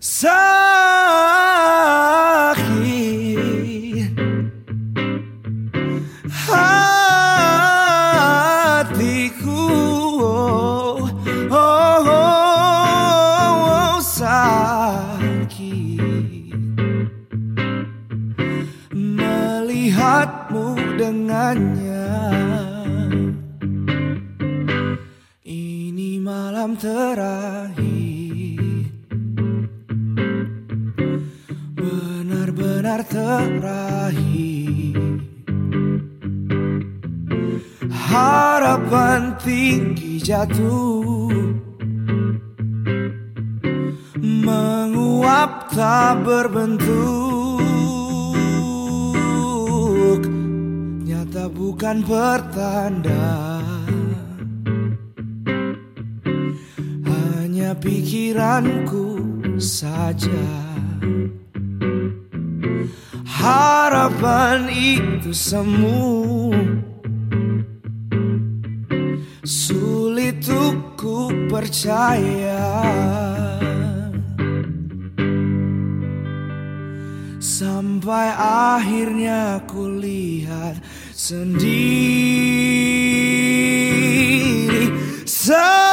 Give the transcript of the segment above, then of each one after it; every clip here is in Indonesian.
Sakit hatiku oh, oh, oh, sakit melihatmu dengannya. Ini malam terakhir terakhir harapan tinggi jatuh. Menguap tak berbentuk. Nyata bukan pertanda. Hanya pikiranku saja harapan itu semu. Sulit untuk ku percaya. Sampai akhirnya ku lihat sendiri. Sakit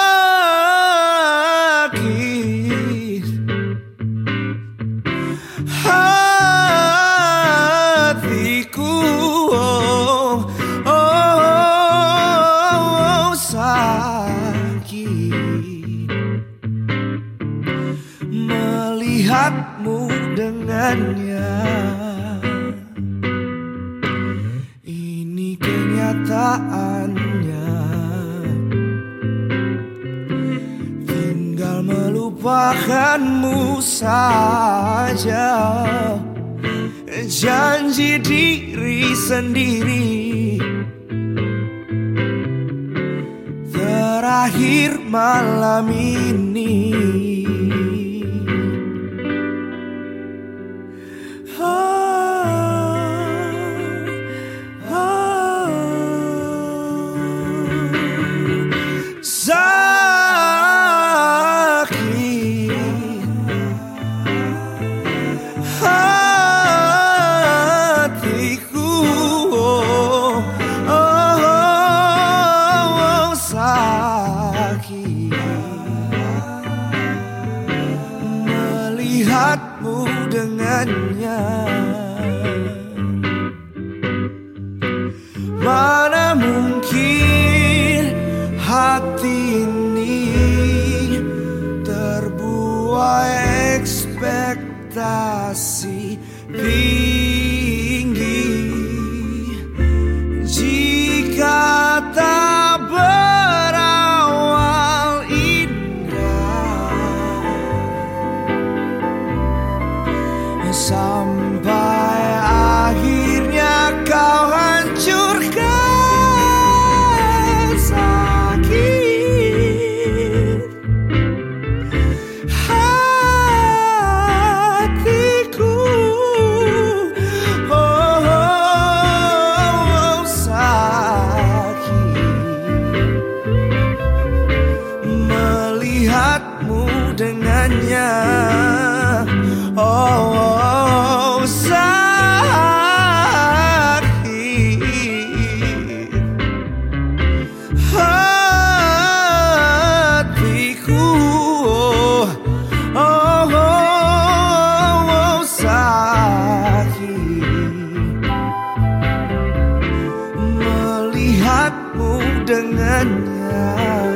dengannya. Ini kenyataannya. Tinggal melupakanmu saja. Janji diri sendiri. Terakhir malam ini mana mungkin hati ini terbuai ekspektasi sampai akhirnya hakmu dengannya.